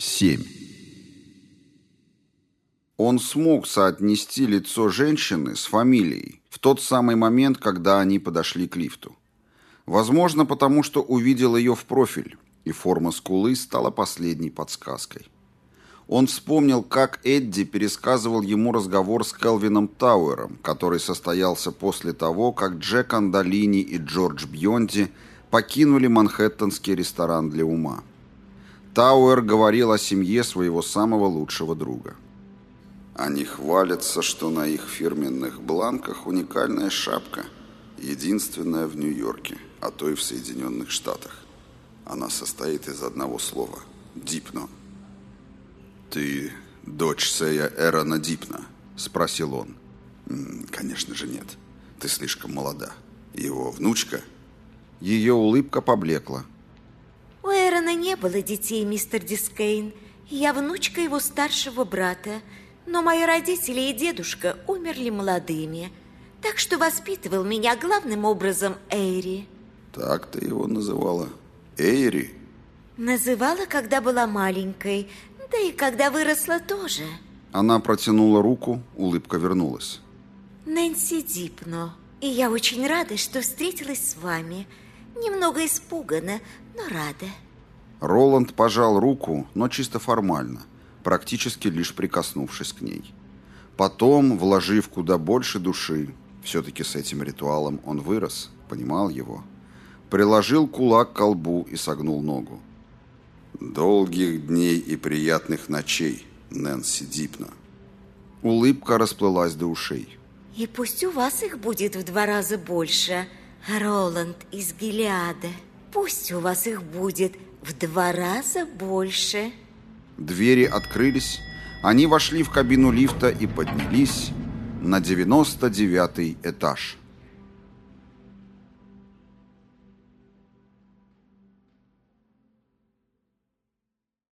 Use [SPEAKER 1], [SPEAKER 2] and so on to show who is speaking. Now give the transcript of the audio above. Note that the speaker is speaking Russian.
[SPEAKER 1] 7. Он смог соотнести лицо женщины с фамилией в тот самый момент, когда они подошли к лифту. Возможно, потому что увидел ее в профиль, и форма скулы стала последней подсказкой. Он вспомнил, как Эдди пересказывал ему разговор с Келвином Тауэром, который состоялся после того, как Джек Андолини и Джордж Бьонди покинули манхэттенский ресторан для ума. Тауэр говорил о семье своего самого лучшего друга. Они хвалятся, что на их фирменных бланках уникальная шапка, единственная в Нью-Йорке, а то и в Соединенных Штатах. Она состоит из одного слова – «дипно». «Ты дочь Сея Эрона Дипна?» – спросил он. «Конечно же нет. Ты слишком молода. Его внучка?» Ее улыбка поблекла.
[SPEAKER 2] У Эрона не было детей, мистер Дискейн. Я внучка его старшего брата. Но мои родители и дедушка умерли молодыми. Так что воспитывал меня главным образом Эйри.
[SPEAKER 1] Так ты его называла? Эйри?
[SPEAKER 2] Называла, когда была маленькой. Да и когда выросла тоже.
[SPEAKER 1] Она протянула руку, улыбка вернулась.
[SPEAKER 2] Нэнси Дипно. И я очень рада, что встретилась с вами. Немного испугана, но рада.
[SPEAKER 1] Роланд пожал руку, но чисто формально, практически лишь прикоснувшись к ней. Потом, вложив куда больше души, все-таки с этим ритуалом он вырос, понимал его, приложил кулак к колбу и согнул ногу. «Долгих дней и приятных ночей, Нэнси Дипна». Улыбка расплылась до ушей.
[SPEAKER 2] И пусть у вас их будет в два раза больше, Роланд из Гелиада. Пусть у вас их будет в два раза больше.
[SPEAKER 1] Двери открылись, они вошли в кабину лифта и поднялись на 99 этаж.